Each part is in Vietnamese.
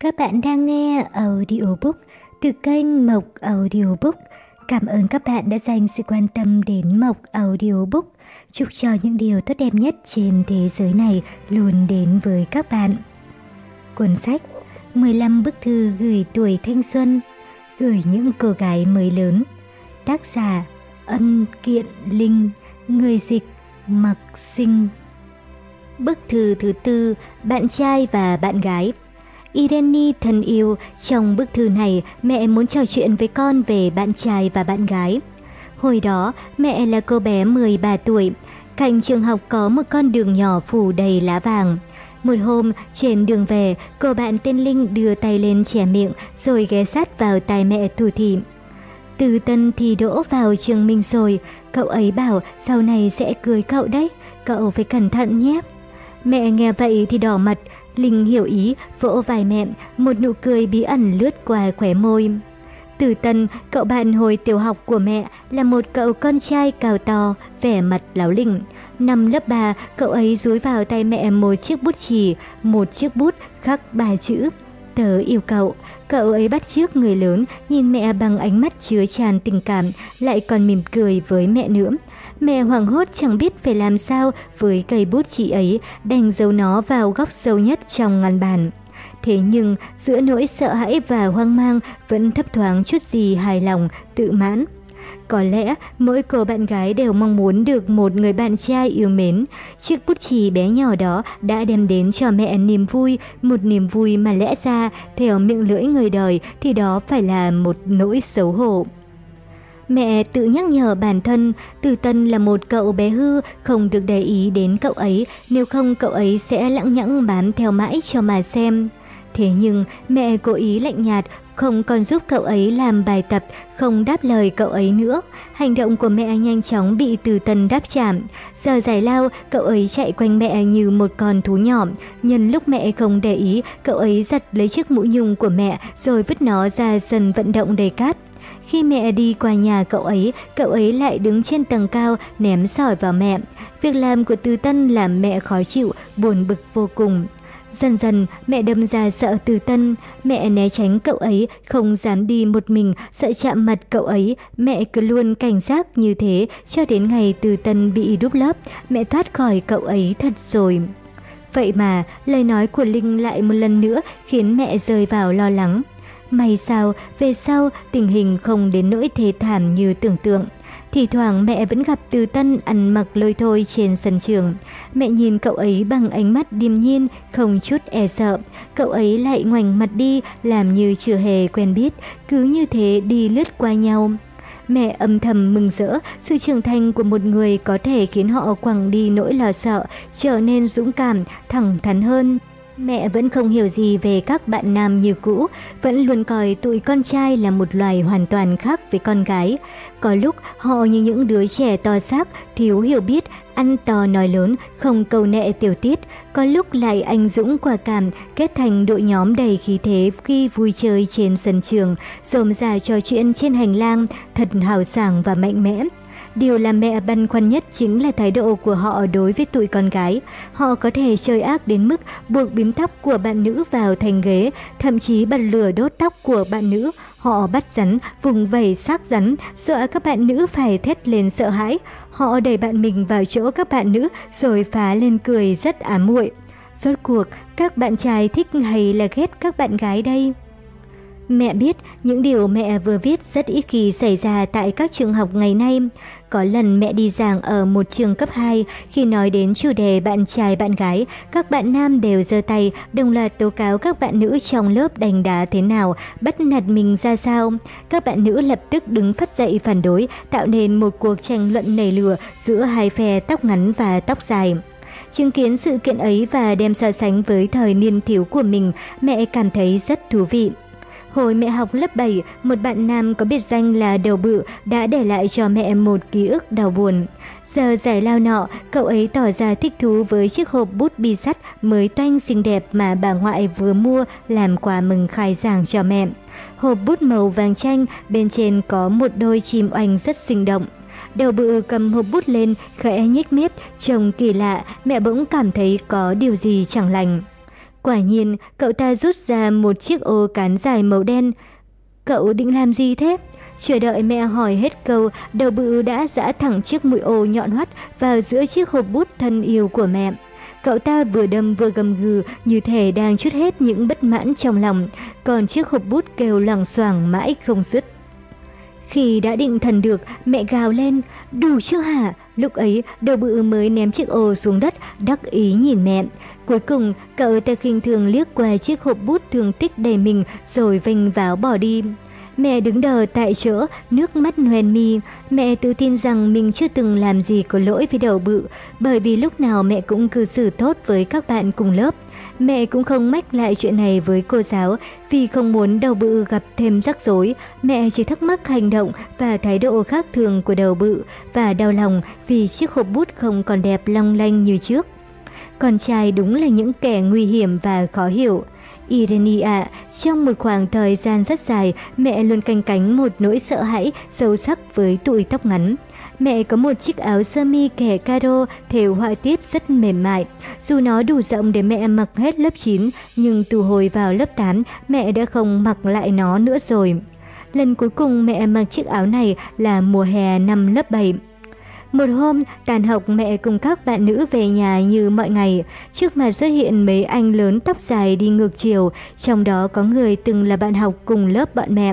Các bạn đang nghe audiobook từ kênh Mộc Audiobook. Cảm ơn các bạn đã dành sự quan tâm đến Mộc Audiobook. Chúc cho những điều tốt đẹp nhất trên thế giới này luôn đến với các bạn. Cuốn sách 15 bức thư gửi tuổi thanh xuân, gửi những cô gái mới lớn. Tác giả Ân Kiện Linh, người dịch Mặc Sinh. Bức thư thứ tư, bạn trai và bạn gái. Irene thân yêu, trong bức thư này mẹ muốn trò chuyện với con về bạn trai và bạn gái. Hồi đó, mẹ là cô bé 13 tuổi. Cạnh trường học có một con đường nhỏ phủ đầy lá vàng. Một hôm, trên đường về, cô bạn tên Linh đưa tay lên trẻ miệng rồi ghé sát vào tai mẹ thủ thị. Từ tân thì đỗ vào trường mình rồi, cậu ấy bảo sau này sẽ cưới cậu đấy, cậu phải cẩn thận nhé. Mẹ nghe vậy thì đỏ mặt, Linh hiểu ý, vỗ vai mẹ, một nụ cười bí ẩn lướt qua khóe môi. Từ tân, cậu bạn hồi tiểu học của mẹ là một cậu con trai cao to, vẻ mặt láo lỉnh. Năm lớp 3, cậu ấy dúi vào tay mẹ một chiếc bút chì, một chiếc bút khắc ba chữ. Tớ yêu cậu. Cậu ấy bắt chước người lớn, nhìn mẹ bằng ánh mắt chứa tràn tình cảm, lại còn mỉm cười với mẹ nữa. Mẹ hoảng hốt chẳng biết phải làm sao với cây bút chỉ ấy, đành giấu nó vào góc sâu nhất trong ngăn bàn. Thế nhưng giữa nỗi sợ hãi và hoang mang vẫn thấp thoáng chút gì hài lòng, tự mãn. Có lẽ mỗi cô bạn gái đều mong muốn được một người bạn trai yêu mến. Chiếc bút chì bé nhỏ đó đã đem đến cho mẹ niềm vui, một niềm vui mà lẽ ra theo miệng lưỡi người đời thì đó phải là một nỗi xấu hổ. Mẹ tự nhắc nhở bản thân, Từ Tân là một cậu bé hư, không được để ý đến cậu ấy, nếu không cậu ấy sẽ lãng nhãng bám theo mãi cho mà xem. Thế nhưng mẹ cố ý lạnh nhạt, không còn giúp cậu ấy làm bài tập, không đáp lời cậu ấy nữa. Hành động của mẹ nhanh chóng bị Từ Tân đáp chạm. Giờ giải lao, cậu ấy chạy quanh mẹ như một con thú nhỏ. Nhân lúc mẹ không để ý, cậu ấy giật lấy chiếc mũ nhung của mẹ rồi vứt nó ra sân vận động đầy cát. Khi mẹ đi qua nhà cậu ấy, cậu ấy lại đứng trên tầng cao ném sỏi vào mẹ. Việc làm của Từ Tân làm mẹ khó chịu, buồn bực vô cùng. Dần dần, mẹ đâm ra sợ Từ Tân, mẹ né tránh cậu ấy, không dám đi một mình, sợ chạm mặt cậu ấy. Mẹ cứ luôn cảnh giác như thế cho đến ngày Từ Tân bị đúc lớp, mẹ thoát khỏi cậu ấy thật rồi. Vậy mà, lời nói của Linh lại một lần nữa khiến mẹ rơi vào lo lắng. May sao, về sau tình hình không đến nỗi thê thảm như tưởng tượng. Thì thoảng mẹ vẫn gặp Từ Tân ăn mặc lôi thôi trên sân trường. Mẹ nhìn cậu ấy bằng ánh mắt điềm nhiên, không chút e sợ. Cậu ấy lại ngoảnh mặt đi, làm như chưa hề quen biết, cứ như thế đi lướt qua nhau. Mẹ âm thầm mừng rỡ, sự trưởng thành của một người có thể khiến họ quẳng đi nỗi lo sợ, trở nên dũng cảm, thẳng thắn hơn. Mẹ vẫn không hiểu gì về các bạn nam như cũ, vẫn luôn coi tụi con trai là một loài hoàn toàn khác với con gái. Có lúc họ như những đứa trẻ to xác, thiếu hiểu biết, ăn to nói lớn, không cầu nệ tiểu tiết. Có lúc lại anh dũng quả cảm, kết thành đội nhóm đầy khí thế khi vui chơi trên sân trường, rồm rà trò chuyện trên hành lang, thật hào sảng và mạnh mẽ. Điều làm mẹ băn khoăn nhất chính là thái độ của họ đối với tụi con gái. Họ có thể chơi ác đến mức buộc bím tóc của bạn nữ vào thành ghế, thậm chí bật lửa đốt tóc của bạn nữ. Họ bắt rắn, vùng vẩy xác rắn, dọa các bạn nữ phải thét lên sợ hãi. Họ đẩy bạn mình vào chỗ các bạn nữ rồi phá lên cười rất ám muội. Rốt cuộc, các bạn trai thích hay là ghét các bạn gái đây? Mẹ biết những điều mẹ vừa viết rất ít khi xảy ra tại các trường học ngày nay. Có lần mẹ đi giảng ở một trường cấp 2, khi nói đến chủ đề bạn trai bạn gái, các bạn nam đều giơ tay, đồng loạt tố cáo các bạn nữ trong lớp đánh đá thế nào, bắt nạt mình ra sao. Các bạn nữ lập tức đứng phát dậy phản đối, tạo nên một cuộc tranh luận nảy lửa giữa hai phe tóc ngắn và tóc dài. Chứng kiến sự kiện ấy và đem so sánh với thời niên thiếu của mình, mẹ cảm thấy rất thú vị. Hồi mẹ học lớp 7, một bạn nam có biệt danh là đầu bự đã để lại cho mẹ một ký ức đau buồn. Giờ giải lao nọ, cậu ấy tỏ ra thích thú với chiếc hộp bút bi sắt mới toanh xinh đẹp mà bà ngoại vừa mua làm quà mừng khai giảng cho mẹ. Hộp bút màu vàng chanh, bên trên có một đôi chim oanh rất sinh động. Đầu bự cầm hộp bút lên, khẽ nhếch mép, trông kỳ lạ, mẹ bỗng cảm thấy có điều gì chẳng lành. Quả nhiên, cậu ta rút ra một chiếc ô cán dài màu đen. Cậu định làm gì thế? Chờ đợi mẹ hỏi hết câu, đầu bự đã giã thẳng chiếc mũi ô nhọn hoắt vào giữa chiếc hộp bút thân yêu của mẹ. Cậu ta vừa đâm vừa gầm gừ như thể đang chút hết những bất mãn trong lòng, còn chiếc hộp bút kêu lằng xoàng mãi không dứt. Khi đã định thần được, mẹ gào lên, đủ chưa hả? Lúc ấy, đầu bự mới ném chiếc ô xuống đất, đắc ý nhìn mẹ. Cuối cùng, cậu ta khinh thường liếc qua chiếc hộp bút thương tích đầy mình rồi vênh váo bỏ đi. Mẹ đứng đờ tại chỗ, nước mắt hoen mi. Mẹ tự tin rằng mình chưa từng làm gì có lỗi với đầu bự, bởi vì lúc nào mẹ cũng cư xử tốt với các bạn cùng lớp. Mẹ cũng không mách lại chuyện này với cô giáo vì không muốn đầu bự gặp thêm rắc rối. Mẹ chỉ thắc mắc hành động và thái độ khác thường của đầu bự và đau lòng vì chiếc hộp bút không còn đẹp long lanh như trước. Con trai đúng là những kẻ nguy hiểm và khó hiểu. Irene ạ, trong một khoảng thời gian rất dài, mẹ luôn canh cánh một nỗi sợ hãi sâu sắc với tụi tóc ngắn. Mẹ có một chiếc áo sơ mi kẻ caro thêu họa tiết rất mềm mại. Dù nó đủ rộng để mẹ mặc hết lớp 9, nhưng từ hồi vào lớp 8, mẹ đã không mặc lại nó nữa rồi. Lần cuối cùng mẹ mặc chiếc áo này là mùa hè năm lớp 7. Một hôm, tàn học mẹ cùng các bạn nữ về nhà như mọi ngày. Trước mặt xuất hiện mấy anh lớn tóc dài đi ngược chiều, trong đó có người từng là bạn học cùng lớp bọn mẹ.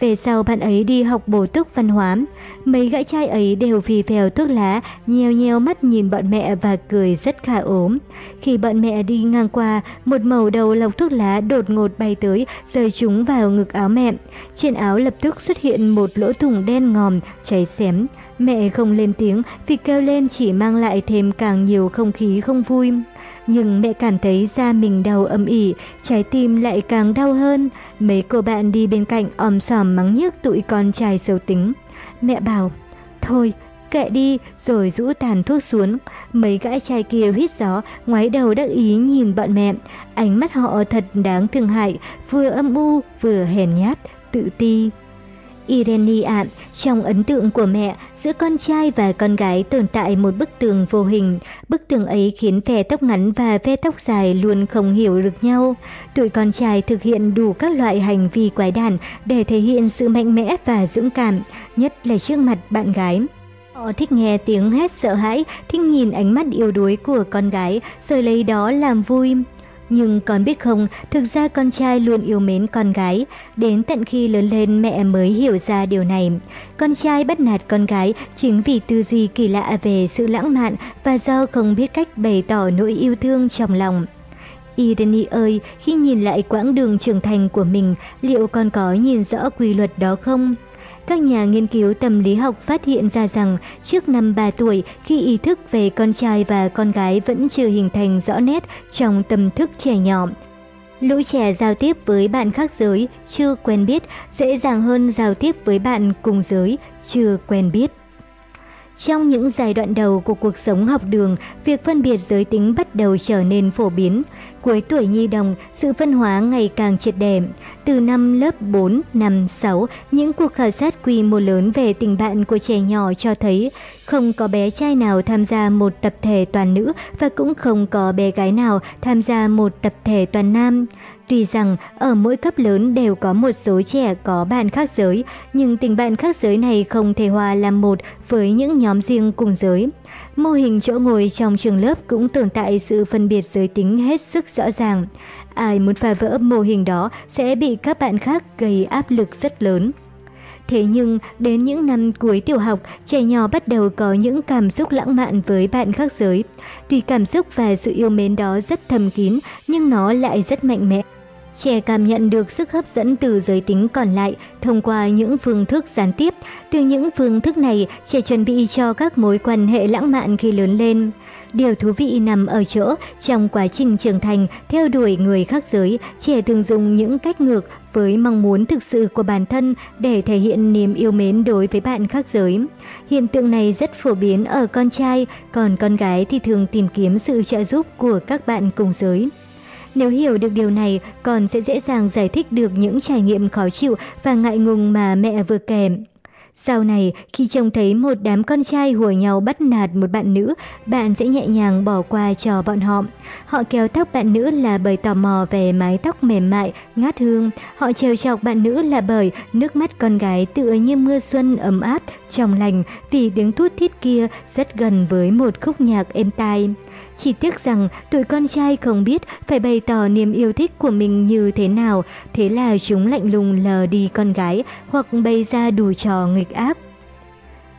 Về sau bạn ấy đi học bổ túc văn hóa. Mấy gã trai ấy đều vì phèo thuốc lá, nheo nheo mắt nhìn bọn mẹ và cười rất khả ốm. Khi bọn mẹ đi ngang qua, một màu đầu lọc thuốc lá đột ngột bay tới, rơi chúng vào ngực áo mẹ. Trên áo lập tức xuất hiện một lỗ thủng đen ngòm, cháy xém. Mẹ không lên tiếng vì kêu lên chỉ mang lại thêm càng nhiều không khí không vui. Nhưng mẹ cảm thấy da mình đau âm ỉ, trái tim lại càng đau hơn. Mấy cô bạn đi bên cạnh om sòm mắng nhức tụi con trai xấu tính. Mẹ bảo, thôi, kệ đi, rồi rũ tàn thuốc xuống. Mấy gã trai kia hít gió, ngoái đầu đắc ý nhìn bọn mẹ. Ánh mắt họ thật đáng thương hại, vừa âm u, vừa hèn nhát, tự ti. Irene ạ, trong ấn tượng của mẹ, giữa con trai và con gái tồn tại một bức tường vô hình. Bức tường ấy khiến phe tóc ngắn và phe tóc dài luôn không hiểu được nhau. Tụi con trai thực hiện đủ các loại hành vi quái đản để thể hiện sự mạnh mẽ và dũng cảm, nhất là trước mặt bạn gái. Họ thích nghe tiếng hét sợ hãi, thích nhìn ánh mắt yếu đuối của con gái, rồi lấy đó làm vui. Nhưng con biết không, thực ra con trai luôn yêu mến con gái. Đến tận khi lớn lên mẹ mới hiểu ra điều này. Con trai bắt nạt con gái chính vì tư duy kỳ lạ về sự lãng mạn và do không biết cách bày tỏ nỗi yêu thương trong lòng. Irene ơi, khi nhìn lại quãng đường trưởng thành của mình, liệu con có nhìn rõ quy luật đó không? Các nhà nghiên cứu tâm lý học phát hiện ra rằng trước năm 3 tuổi, khi ý thức về con trai và con gái vẫn chưa hình thành rõ nét trong tâm thức trẻ nhỏ, Lũ trẻ giao tiếp với bạn khác giới, chưa quen biết, dễ dàng hơn giao tiếp với bạn cùng giới, chưa quen biết. Trong những giai đoạn đầu của cuộc sống học đường, việc phân biệt giới tính bắt đầu trở nên phổ biến. Cuối tuổi nhi đồng, sự phân hóa ngày càng triệt để. Từ năm lớp 4, 5, 6, những cuộc khảo sát quy mô lớn về tình bạn của trẻ nhỏ cho thấy không có bé trai nào tham gia một tập thể toàn nữ và cũng không có bé gái nào tham gia một tập thể toàn nam. Tuy rằng ở mỗi cấp lớn đều có một số trẻ có bạn khác giới, nhưng tình bạn khác giới này không thể hòa làm một với những nhóm riêng cùng giới. Mô hình chỗ ngồi trong trường lớp cũng tồn tại sự phân biệt giới tính hết sức rõ ràng. Ai muốn phá vỡ mô hình đó sẽ bị các bạn khác gây áp lực rất lớn. Thế nhưng, đến những năm cuối tiểu học, trẻ nhỏ bắt đầu có những cảm xúc lãng mạn với bạn khác giới. Tuy cảm xúc và sự yêu mến đó rất thầm kín, nhưng nó lại rất mạnh mẽ. Trẻ cảm nhận được sức hấp dẫn từ giới tính còn lại thông qua những phương thức gián tiếp. Từ những phương thức này, trẻ chuẩn bị cho các mối quan hệ lãng mạn khi lớn lên. Điều thú vị nằm ở chỗ, trong quá trình trưởng thành, theo đuổi người khác giới, trẻ thường dùng những cách ngược với mong muốn thực sự của bản thân để thể hiện niềm yêu mến đối với bạn khác giới. Hiện tượng này rất phổ biến ở con trai, còn con gái thì thường tìm kiếm sự trợ giúp của các bạn cùng giới. Nếu hiểu được điều này, con sẽ dễ dàng giải thích được những trải nghiệm khó chịu và ngại ngùng mà mẹ vừa kể. Sau này, khi trông thấy một đám con trai hùa nhau bắt nạt một bạn nữ, bạn sẽ nhẹ nhàng bỏ qua cho bọn họ. Họ kéo tóc bạn nữ là bởi tò mò về mái tóc mềm mại, ngát hương. Họ trêu chọc bạn nữ là bởi nước mắt con gái tựa như mưa xuân ấm áp, trong lành vì tiếng thút thít kia rất gần với một khúc nhạc êm tai. Chỉ tiếc rằng tụi con trai không biết phải bày tỏ niềm yêu thích của mình như thế nào, thế là chúng lạnh lùng lờ đi con gái hoặc bày ra đủ trò nghịch ác.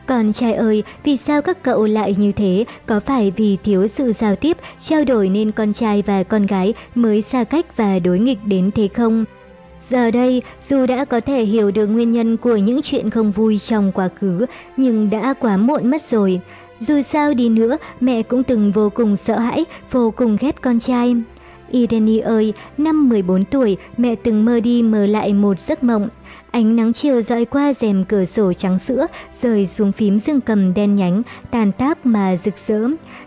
Con trai ơi, vì sao các cậu lại như thế? Có phải vì thiếu sự giao tiếp, trao đổi nên con trai và con gái mới xa cách và đối nghịch đến thế không? Giờ đây, dù đã có thể hiểu được nguyên nhân của những chuyện không vui trong quá khứ, nhưng đã quá muộn mất rồi. Dù sao đi nữa, mẹ cũng từng vô cùng sợ hãi, vô cùng ghét con trai. Irene ơi, năm 14 tuổi, mẹ từng mơ đi mơ lại một giấc mộng. Ánh nắng chiều dọi qua rèm cửa sổ trắng sữa, rời xuống phím dương cầm đen nhánh, tàn tác mà rực rỡ.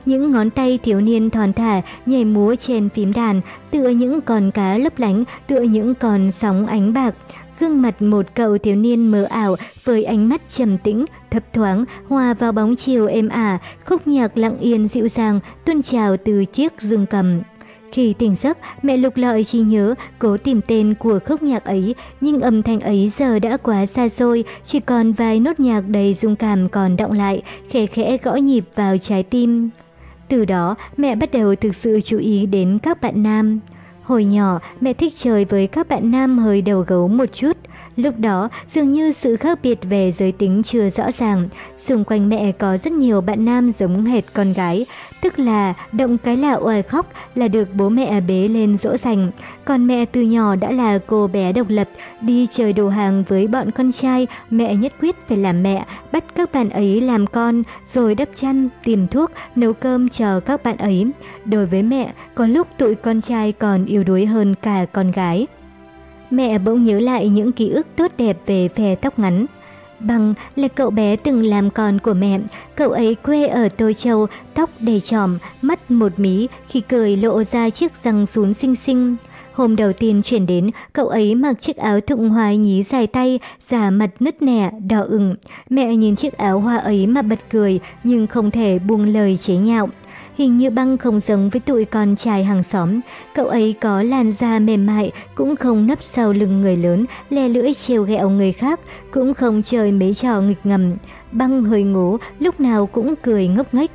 Những ngón tay thiếu niên thon thả nhảy múa trên phím đàn, tựa những con cá lấp lánh, tựa những con sóng ánh bạc. Gương mặt một cậu thiếu niên mờ ảo với ánh mắt trầm tĩnh, thấp thoáng, hòa vào bóng chiều êm ả, khúc nhạc lặng yên dịu dàng tuôn trào từ chiếc dương cầm. Khi tỉnh giấc, mẹ lục lọi chỉ nhớ, cố tìm tên của khúc nhạc ấy, nhưng âm thanh ấy giờ đã quá xa xôi, chỉ còn vài nốt nhạc đầy dung cảm còn động lại, khẽ khẽ gõ nhịp vào trái tim. Từ đó, mẹ bắt đầu thực sự chú ý đến các bạn nam. Hồi nhỏ, mẹ thích chơi với các bạn nam hơi đầu gấu một chút. Lúc đó, dường như sự khác biệt về giới tính chưa rõ ràng. Xung quanh mẹ có rất nhiều bạn nam giống hệt con gái, tức là động cái là oài khóc là được bố mẹ bế lên dỗ dành. Còn mẹ từ nhỏ đã là cô bé độc lập, đi chơi đồ hàng với bọn con trai, mẹ nhất quyết phải làm mẹ, bắt các bạn ấy làm con, rồi đắp chăn, tìm thuốc, nấu cơm chờ các bạn ấy. Đối với mẹ, có lúc tụi con trai còn yếu đuối hơn cả con gái. Mẹ bỗng nhớ lại những ký ức tốt đẹp về phe tóc ngắn. Bằng là cậu bé từng làm con của mẹ, cậu ấy quê ở Tô Châu, tóc đầy tròm, mắt một mí, khi cười lộ ra chiếc răng sún xinh xinh. Hôm đầu tiên chuyển đến, cậu ấy mặc chiếc áo thụng hoa nhí dài tay, giả mặt nứt nẻ, đỏ ửng. Mẹ nhìn chiếc áo hoa ấy mà bật cười, nhưng không thể buông lời chế nhạo. Hình như băng không giống với tụi con trai hàng xóm. Cậu ấy có làn da mềm mại, cũng không nấp sau lưng người lớn, le lưỡi trêu ghẹo người khác, cũng không chơi mấy trò nghịch ngầm. Băng hơi ngố, lúc nào cũng cười ngốc nghếch.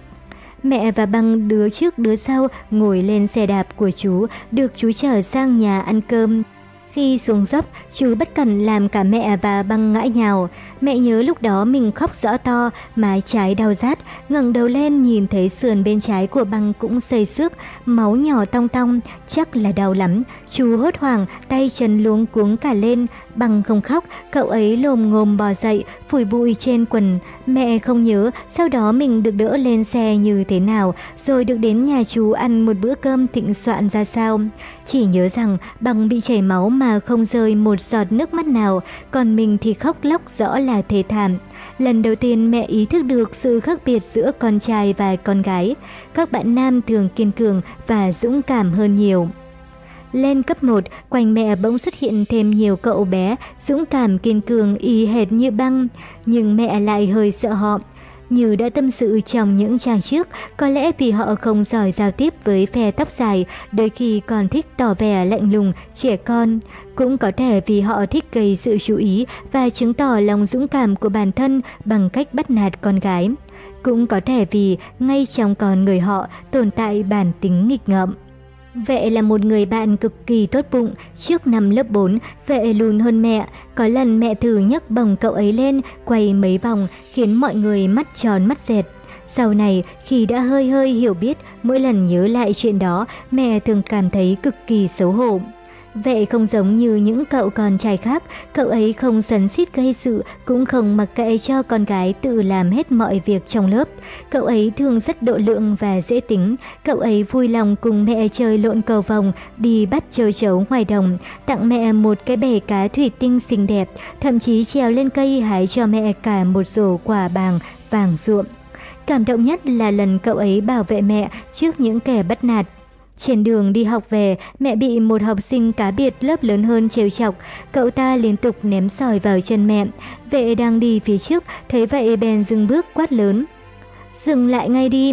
Mẹ và băng đứa trước đứa sau ngồi lên xe đạp của chú, được chú chở sang nhà ăn cơm. Khi xuống dốc, chú bất cẩn làm cả mẹ và băng ngã nhào. Mẹ nhớ lúc đó mình khóc rõ to, mái trái đau rát, ngẩng đầu lên nhìn thấy sườn bên trái của băng cũng xây xước, máu nhỏ tong tong, chắc là đau lắm. Chú hốt hoảng, tay chân luống cuống cả lên, băng không khóc, cậu ấy lồm ngồm bò dậy, phủi bụi trên quần. Mẹ không nhớ sau đó mình được đỡ lên xe như thế nào, rồi được đến nhà chú ăn một bữa cơm thịnh soạn ra sao. Chỉ nhớ rằng băng bị chảy máu mà không rơi một giọt nước mắt nào, còn mình thì khóc lóc rõ là thê thảm. Lần đầu tiên mẹ ý thức được sự khác biệt giữa con trai và con gái. Các bạn nam thường kiên cường và dũng cảm hơn nhiều. Lên cấp 1, quanh mẹ bỗng xuất hiện thêm nhiều cậu bé, dũng cảm kiên cường y hệt như băng, nhưng mẹ lại hơi sợ họ. Như đã tâm sự trong những trang trước, có lẽ vì họ không giỏi giao tiếp với phe tóc dài, đôi khi còn thích tỏ vẻ lạnh lùng, trẻ con. Cũng có thể vì họ thích gây sự chú ý và chứng tỏ lòng dũng cảm của bản thân bằng cách bắt nạt con gái. Cũng có thể vì ngay trong con người họ tồn tại bản tính nghịch ngợm. Vệ là một người bạn cực kỳ tốt bụng, trước năm lớp 4, vệ lùn hơn mẹ, có lần mẹ thử nhấc bồng cậu ấy lên, quay mấy vòng, khiến mọi người mắt tròn mắt dẹt. Sau này, khi đã hơi hơi hiểu biết, mỗi lần nhớ lại chuyện đó, mẹ thường cảm thấy cực kỳ xấu hổ. Vệ không giống như những cậu con trai khác, cậu ấy không xoắn xít gây sự, cũng không mặc kệ cho con gái tự làm hết mọi việc trong lớp. Cậu ấy thường rất độ lượng và dễ tính, cậu ấy vui lòng cùng mẹ chơi lộn cầu vòng, đi bắt châu chấu ngoài đồng, tặng mẹ một cái bể cá thủy tinh xinh đẹp, thậm chí trèo lên cây hái cho mẹ cả một rổ quả bàng vàng ruộm. Cảm động nhất là lần cậu ấy bảo vệ mẹ trước những kẻ bắt nạt trên đường đi học về, mẹ bị một học sinh cá biệt lớp lớn hơn trêu chọc. Cậu ta liên tục ném sỏi vào chân mẹ. Vệ đang đi phía trước, thấy vậy bèn dừng bước quát lớn. Dừng lại ngay đi!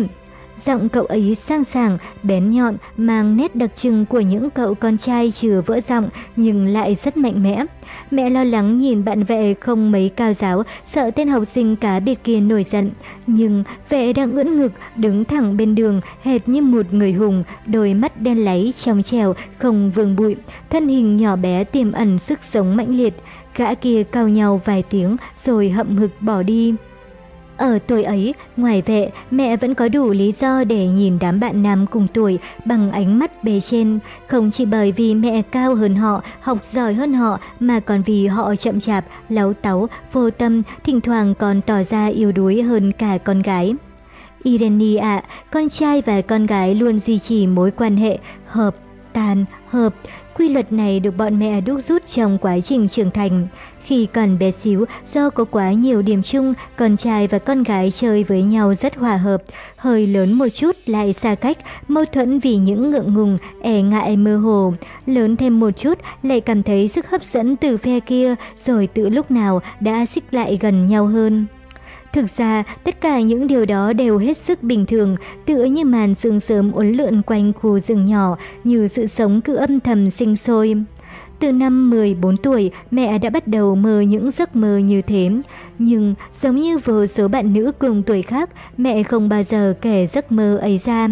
Giọng cậu ấy sang sảng, bén nhọn, mang nét đặc trưng của những cậu con trai chưa vỡ giọng nhưng lại rất mạnh mẽ. Mẹ lo lắng nhìn bạn vệ không mấy cao giáo, sợ tên học sinh cá biệt kia nổi giận. Nhưng vệ đang ưỡn ngực, đứng thẳng bên đường, hệt như một người hùng, đôi mắt đen láy trong trèo, không vương bụi, thân hình nhỏ bé tiềm ẩn sức sống mãnh liệt. Gã kia cao nhau vài tiếng rồi hậm hực bỏ đi. Ở tuổi ấy, ngoài vệ, mẹ vẫn có đủ lý do để nhìn đám bạn nam cùng tuổi bằng ánh mắt bề trên, không chỉ bởi vì mẹ cao hơn họ, học giỏi hơn họ, mà còn vì họ chậm chạp, láu táu, vô tâm, thỉnh thoảng còn tỏ ra yếu đuối hơn cả con gái. Irene ạ, con trai và con gái luôn duy trì mối quan hệ hợp, tàn, hợp. Quy luật này được bọn mẹ đúc rút trong quá trình trưởng thành. Khi còn bé xíu, do có quá nhiều điểm chung, con trai và con gái chơi với nhau rất hòa hợp. Hơi lớn một chút lại xa cách, mâu thuẫn vì những ngượng ngùng, e ngại mơ hồ. Lớn thêm một chút lại cảm thấy sức hấp dẫn từ phe kia, rồi tự lúc nào đã xích lại gần nhau hơn. Thực ra, tất cả những điều đó đều hết sức bình thường, tựa như màn sương sớm uốn lượn quanh khu rừng nhỏ, như sự sống cứ âm thầm sinh sôi. Từ năm 14 tuổi, mẹ đã bắt đầu mơ những giấc mơ như thế. Nhưng giống như vô số bạn nữ cùng tuổi khác, mẹ không bao giờ kể giấc mơ ấy ra.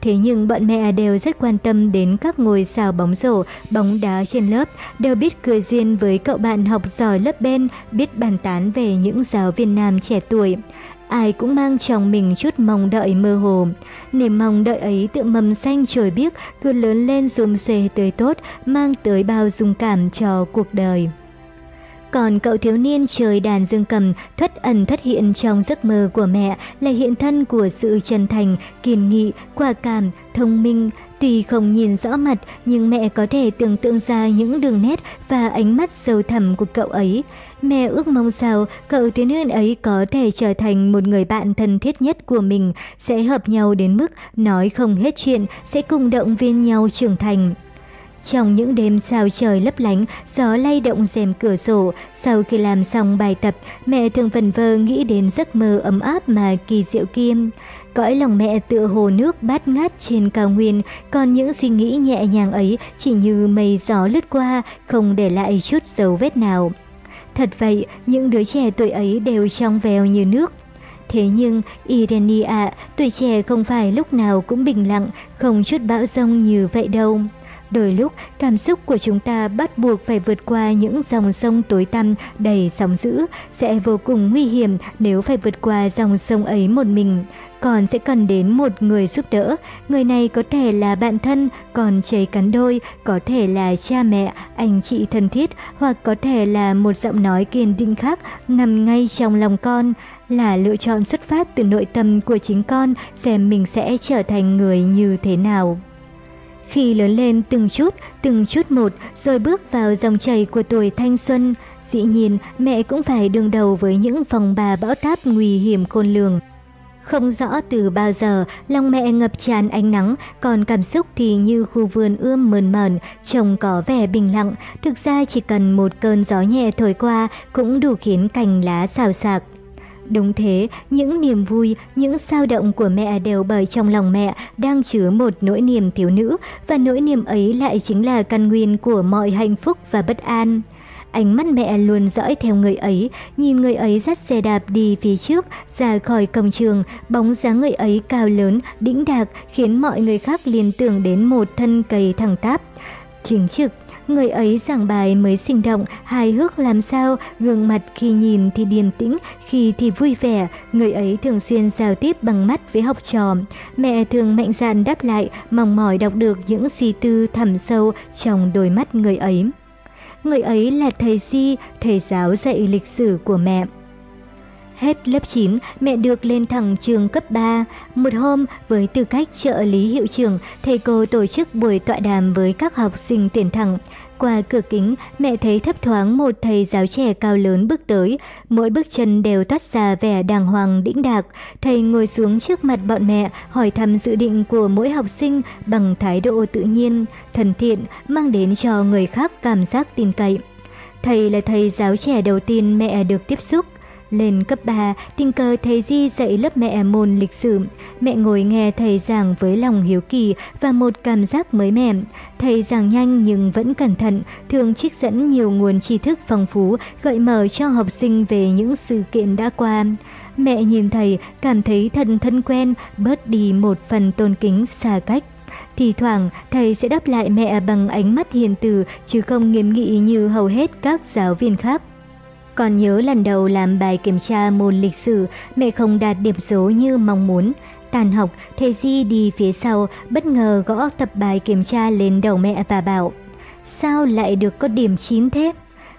Thế nhưng bọn mẹ đều rất quan tâm đến các ngôi sao bóng rổ, bóng đá trên lớp, đều biết cười duyên với cậu bạn học giỏi lớp bên, biết bàn tán về những giáo viên nam trẻ tuổi ai cũng mang trong mình chút mong đợi mơ hồ. Niềm mong đợi ấy tự mầm xanh trời biếc, cứ lớn lên rùm xuê tươi tốt, mang tới bao dung cảm cho cuộc đời. Còn cậu thiếu niên trời đàn dương cầm thất ẩn thất hiện trong giấc mơ của mẹ là hiện thân của sự chân thành, kiên nghị, quả cảm, thông minh. Tuy không nhìn rõ mặt nhưng mẹ có thể tưởng tượng ra những đường nét và ánh mắt sâu thẳm của cậu ấy. Mẹ ước mong sao cậu thiếu niên ấy có thể trở thành một người bạn thân thiết nhất của mình, sẽ hợp nhau đến mức nói không hết chuyện, sẽ cùng động viên nhau trưởng thành. Trong những đêm sao trời lấp lánh, gió lay động rèm cửa sổ, sau khi làm xong bài tập, mẹ thường vần vơ nghĩ đến giấc mơ ấm áp mà kỳ diệu kia. Cõi lòng mẹ tựa hồ nước bát ngát trên cao nguyên, còn những suy nghĩ nhẹ nhàng ấy chỉ như mây gió lướt qua, không để lại chút dấu vết nào. Thật vậy, những đứa trẻ tuổi ấy đều trong veo như nước. Thế nhưng, irenia tuổi trẻ không phải lúc nào cũng bình lặng, không chút bão rông như vậy đâu. Đôi lúc, cảm xúc của chúng ta bắt buộc phải vượt qua những dòng sông tối tăm đầy sóng dữ, sẽ vô cùng nguy hiểm nếu phải vượt qua dòng sông ấy một mình. Còn sẽ cần đến một người giúp đỡ, người này có thể là bạn thân, còn chảy cắn đôi, có thể là cha mẹ, anh chị thân thiết, hoặc có thể là một giọng nói kiên định khác nằm ngay trong lòng con, là lựa chọn xuất phát từ nội tâm của chính con xem mình sẽ trở thành người như thế nào. Khi lớn lên từng chút, từng chút một rồi bước vào dòng chảy của tuổi thanh xuân, dĩ nhiên mẹ cũng phải đương đầu với những phòng bà bão táp nguy hiểm khôn lường. Không rõ từ bao giờ, lòng mẹ ngập tràn ánh nắng, còn cảm xúc thì như khu vườn ươm mờn mờn, trông có vẻ bình lặng, thực ra chỉ cần một cơn gió nhẹ thổi qua cũng đủ khiến cành lá xào xạc. Đúng thế, những niềm vui, những sao động của mẹ đều bởi trong lòng mẹ đang chứa một nỗi niềm thiếu nữ và nỗi niềm ấy lại chính là căn nguyên của mọi hạnh phúc và bất an. Ánh mắt mẹ luôn dõi theo người ấy, nhìn người ấy dắt xe đạp đi phía trước, ra khỏi cổng trường, bóng dáng người ấy cao lớn, đĩnh đạc khiến mọi người khác liên tưởng đến một thân cây thẳng tắp. Chính trực, Người ấy giảng bài mới sinh động, hài hước làm sao, gương mặt khi nhìn thì điềm tĩnh, khi thì vui vẻ. Người ấy thường xuyên giao tiếp bằng mắt với học trò. Mẹ thường mạnh dạn đáp lại, mong mỏi đọc được những suy tư thẳm sâu trong đôi mắt người ấy. Người ấy là thầy Si, thầy giáo dạy lịch sử của mẹ. Hết lớp 9, mẹ được lên thẳng trường cấp 3. Một hôm, với tư cách trợ lý hiệu trưởng, thầy cô tổ chức buổi tọa đàm với các học sinh tuyển thẳng. Qua cửa kính, mẹ thấy thấp thoáng một thầy giáo trẻ cao lớn bước tới, mỗi bước chân đều toát ra vẻ đàng hoàng đĩnh đạc. Thầy ngồi xuống trước mặt bọn mẹ, hỏi thăm dự định của mỗi học sinh bằng thái độ tự nhiên, thân thiện, mang đến cho người khác cảm giác tin cậy. Thầy là thầy giáo trẻ đầu tiên mẹ được tiếp xúc. Lên cấp 3, tình cờ thầy Di dạy lớp mẹ môn lịch sử. Mẹ ngồi nghe thầy giảng với lòng hiếu kỳ và một cảm giác mới mẻ. Thầy giảng nhanh nhưng vẫn cẩn thận, thường trích dẫn nhiều nguồn tri thức phong phú, gợi mở cho học sinh về những sự kiện đã qua. Mẹ nhìn thầy, cảm thấy thân thân quen, bớt đi một phần tôn kính xa cách. Thì thoảng, thầy sẽ đáp lại mẹ bằng ánh mắt hiền từ, chứ không nghiêm nghị như hầu hết các giáo viên khác. Còn nhớ lần đầu làm bài kiểm tra môn lịch sử, mẹ không đạt điểm số như mong muốn. Tàn học, thầy Di đi phía sau, bất ngờ gõ tập bài kiểm tra lên đầu mẹ và bảo Sao lại được có điểm 9 thế?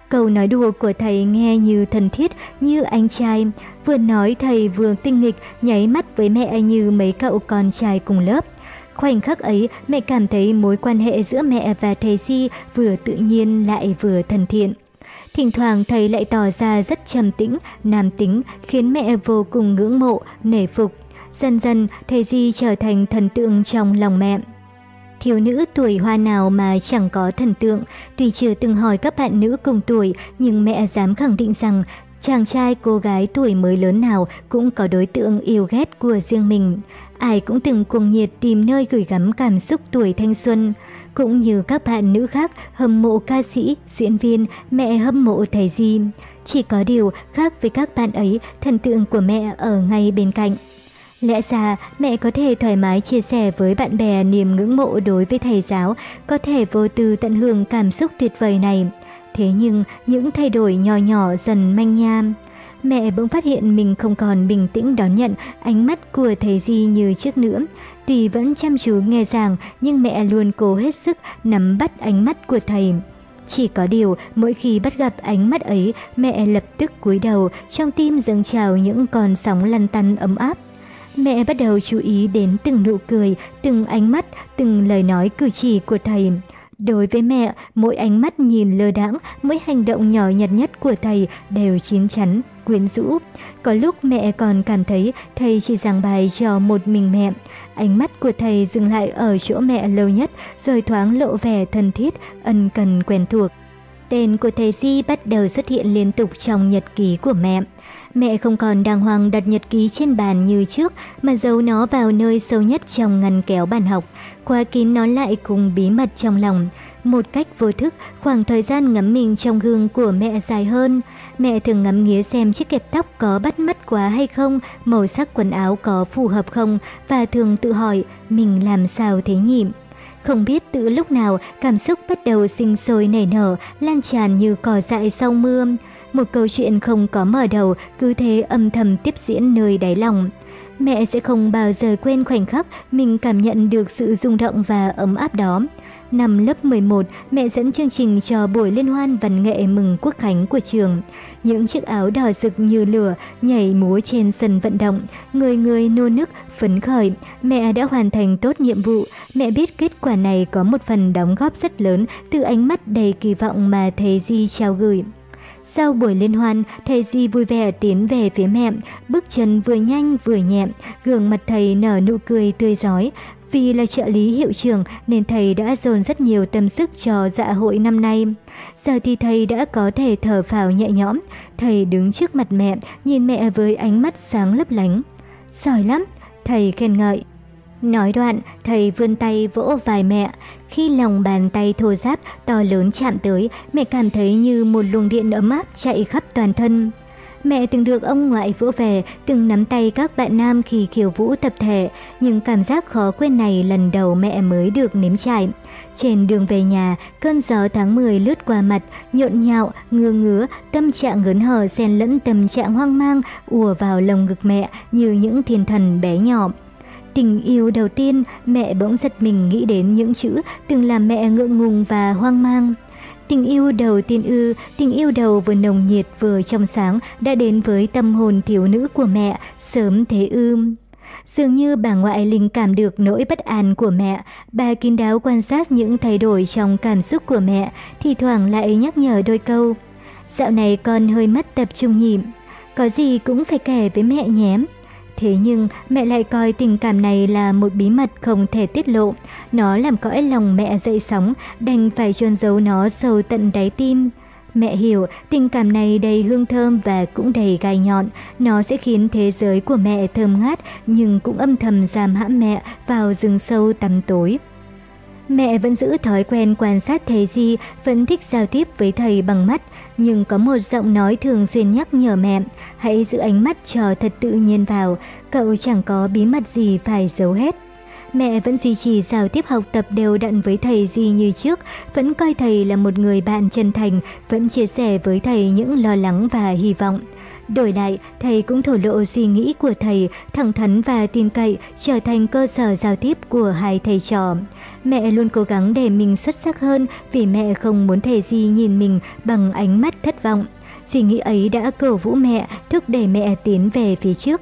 Câu nói đùa của thầy nghe như thân thiết, như anh trai. Vừa nói thầy vừa tinh nghịch, nháy mắt với mẹ như mấy cậu con trai cùng lớp. Khoảnh khắc ấy, mẹ cảm thấy mối quan hệ giữa mẹ và thầy Di vừa tự nhiên lại vừa thân thiện. Thỉnh thoảng thầy lại tỏ ra rất trầm tĩnh, nam tính, khiến mẹ vô cùng ngưỡng mộ, nể phục. Dần dần, thầy Di trở thành thần tượng trong lòng mẹ. Thiếu nữ tuổi hoa nào mà chẳng có thần tượng, tuy chưa từng hỏi các bạn nữ cùng tuổi, nhưng mẹ dám khẳng định rằng chàng trai cô gái tuổi mới lớn nào cũng có đối tượng yêu ghét của riêng mình. Ai cũng từng cuồng nhiệt tìm nơi gửi gắm cảm xúc tuổi thanh xuân. Cũng như các bạn nữ khác hâm mộ ca sĩ, diễn viên, mẹ hâm mộ thầy Di. Chỉ có điều khác với các bạn ấy, thần tượng của mẹ ở ngay bên cạnh. Lẽ ra mẹ có thể thoải mái chia sẻ với bạn bè niềm ngưỡng mộ đối với thầy giáo, có thể vô tư tận hưởng cảm xúc tuyệt vời này. Thế nhưng những thay đổi nhỏ nhỏ dần manh nha. Mẹ bỗng phát hiện mình không còn bình tĩnh đón nhận ánh mắt của thầy Di như trước nữa. Tuy vẫn chăm chú nghe giảng, nhưng mẹ luôn cố hết sức nắm bắt ánh mắt của thầy. Chỉ có điều, mỗi khi bắt gặp ánh mắt ấy, mẹ lập tức cúi đầu, trong tim dâng trào những con sóng lăn tăn ấm áp. Mẹ bắt đầu chú ý đến từng nụ cười, từng ánh mắt, từng lời nói cử chỉ của thầy. Đối với mẹ, mỗi ánh mắt nhìn lơ đãng, mỗi hành động nhỏ nhặt nhất của thầy đều chín chắn, quyến rũ. Có lúc mẹ còn cảm thấy thầy chỉ giảng bài cho một mình mẹ. Ánh mắt của thầy dừng lại ở chỗ mẹ lâu nhất, rồi thoáng lộ vẻ thân thiết, ân cần quen thuộc. Tên của thầy Di bắt đầu xuất hiện liên tục trong nhật ký của mẹ. Mẹ không còn đàng hoàng đặt nhật ký trên bàn như trước mà giấu nó vào nơi sâu nhất trong ngăn kéo bàn học, khóa kín nó lại cùng bí mật trong lòng. Một cách vô thức, khoảng thời gian ngắm mình trong gương của mẹ dài hơn. Mẹ thường ngắm nghía xem chiếc kẹp tóc có bắt mắt quá hay không, màu sắc quần áo có phù hợp không và thường tự hỏi mình làm sao thế nhỉ? Không biết từ lúc nào cảm xúc bắt đầu sinh sôi nảy nở, lan tràn như cỏ dại sau mưa. Một câu chuyện không có mở đầu, cứ thế âm thầm tiếp diễn nơi đáy lòng. Mẹ sẽ không bao giờ quên khoảnh khắc mình cảm nhận được sự rung động và ấm áp đó. Năm lớp 11, mẹ dẫn chương trình cho buổi liên hoan văn nghệ mừng quốc khánh của trường. Những chiếc áo đỏ rực như lửa nhảy múa trên sân vận động, người người nô nức, phấn khởi. Mẹ đã hoàn thành tốt nhiệm vụ. Mẹ biết kết quả này có một phần đóng góp rất lớn từ ánh mắt đầy kỳ vọng mà thầy Di trao gửi. Sau buổi liên hoan, thầy Di vui vẻ tiến về phía mẹ, bước chân vừa nhanh vừa nhẹ, gương mặt thầy nở nụ cười tươi giói. Vì là trợ lý hiệu trưởng nên thầy đã dồn rất nhiều tâm sức cho dạ hội năm nay. Giờ thì thầy đã có thể thở phào nhẹ nhõm. Thầy đứng trước mặt mẹ, nhìn mẹ với ánh mắt sáng lấp lánh. Giỏi lắm, thầy khen ngợi. Nói đoạn, thầy vươn tay vỗ vai mẹ. Khi lòng bàn tay thô ráp to lớn chạm tới, mẹ cảm thấy như một luồng điện ấm áp chạy khắp toàn thân. Mẹ từng được ông ngoại vỗ về, từng nắm tay các bạn nam khi khiêu vũ tập thể, nhưng cảm giác khó quên này lần đầu mẹ mới được nếm trải. Trên đường về nhà, cơn gió tháng 10 lướt qua mặt, nhộn nhạo, ngứa ngứa, tâm trạng ngớn hở xen lẫn tâm trạng hoang mang ùa vào lồng ngực mẹ như những thiên thần bé nhỏ. Tình yêu đầu tiên, mẹ bỗng giật mình nghĩ đến những chữ từng làm mẹ ngượng ngùng và hoang mang. Tình yêu đầu tiên ư, tình yêu đầu vừa nồng nhiệt vừa trong sáng đã đến với tâm hồn thiếu nữ của mẹ, sớm thế ư. Dường như bà ngoại linh cảm được nỗi bất an của mẹ, bà kín đáo quan sát những thay đổi trong cảm xúc của mẹ, thì thoảng lại nhắc nhở đôi câu. Dạo này con hơi mất tập trung nhịm có gì cũng phải kể với mẹ nhé. Thế nhưng mẹ lại coi tình cảm này là một bí mật không thể tiết lộ. Nó làm cõi lòng mẹ dậy sóng, đành phải chôn giấu nó sâu tận đáy tim. Mẹ hiểu tình cảm này đầy hương thơm và cũng đầy gai nhọn. Nó sẽ khiến thế giới của mẹ thơm ngát nhưng cũng âm thầm giam hãm mẹ vào rừng sâu tăm tối. Mẹ vẫn giữ thói quen quan sát thầy Di, vẫn thích giao tiếp với thầy bằng mắt, nhưng có một giọng nói thường xuyên nhắc nhở mẹ, hãy giữ ánh mắt chờ thật tự nhiên vào, cậu chẳng có bí mật gì phải giấu hết. Mẹ vẫn duy trì giao tiếp học tập đều đặn với thầy Di như trước, vẫn coi thầy là một người bạn chân thành, vẫn chia sẻ với thầy những lo lắng và hy vọng. Đổi lại, thầy cũng thổ lộ suy nghĩ của thầy, thẳng thắn và tin cậy, trở thành cơ sở giao tiếp của hai thầy trò. Mẹ luôn cố gắng để mình xuất sắc hơn vì mẹ không muốn thầy gì nhìn mình bằng ánh mắt thất vọng. Suy nghĩ ấy đã cổ vũ mẹ, thúc đẩy mẹ tiến về phía trước.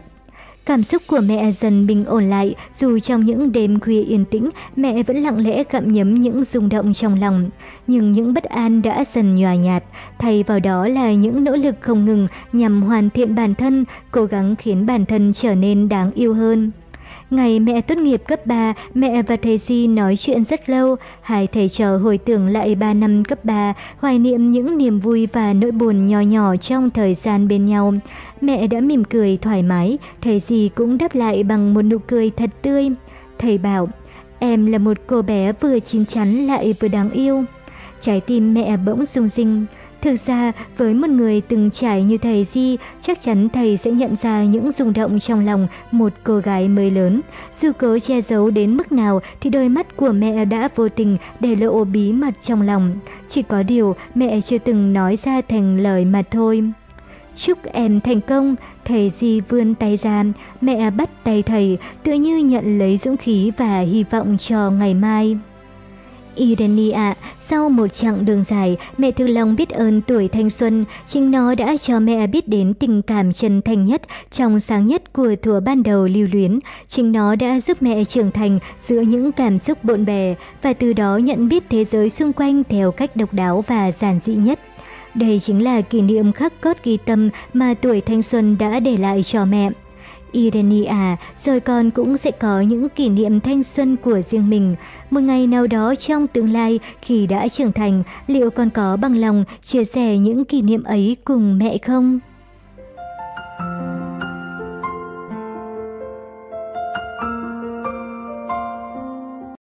Cảm xúc của mẹ dần bình ổn lại, dù trong những đêm khuya yên tĩnh, mẹ vẫn lặng lẽ gặm nhấm những rung động trong lòng. Nhưng những bất an đã dần nhòa nhạt, thay vào đó là những nỗ lực không ngừng nhằm hoàn thiện bản thân, cố gắng khiến bản thân trở nên đáng yêu hơn. Ngày mẹ tốt nghiệp cấp 3, mẹ và thầy Di nói chuyện rất lâu. Hai thầy trò hồi tưởng lại 3 năm cấp 3, hoài niệm những niềm vui và nỗi buồn nhỏ nhỏ trong thời gian bên nhau. Mẹ đã mỉm cười thoải mái, thầy Di cũng đáp lại bằng một nụ cười thật tươi. Thầy bảo, em là một cô bé vừa chín chắn lại vừa đáng yêu. Trái tim mẹ bỗng rung rinh. Thực ra, với một người từng trải như thầy Di, chắc chắn thầy sẽ nhận ra những rung động trong lòng một cô gái mới lớn. Dù cố che giấu đến mức nào thì đôi mắt của mẹ đã vô tình để lộ bí mật trong lòng. Chỉ có điều mẹ chưa từng nói ra thành lời mà thôi. Chúc em thành công, thầy Di vươn tay ra, mẹ bắt tay thầy, tự như nhận lấy dũng khí và hy vọng cho ngày mai. Irene sau một chặng đường dài, mẹ Thư lòng biết ơn tuổi thanh xuân, chính nó đã cho mẹ biết đến tình cảm chân thành nhất, trong sáng nhất của thuở ban đầu lưu luyến. Chính nó đã giúp mẹ trưởng thành giữa những cảm xúc bộn bề và từ đó nhận biết thế giới xung quanh theo cách độc đáo và giản dị nhất. Đây chính là kỷ niệm khắc cốt ghi tâm mà tuổi thanh xuân đã để lại cho mẹ. Irenia rồi con cũng sẽ có những kỷ niệm thanh xuân của riêng mình. Một ngày nào đó trong tương lai khi đã trưởng thành, liệu con có bằng lòng chia sẻ những kỷ niệm ấy cùng mẹ không?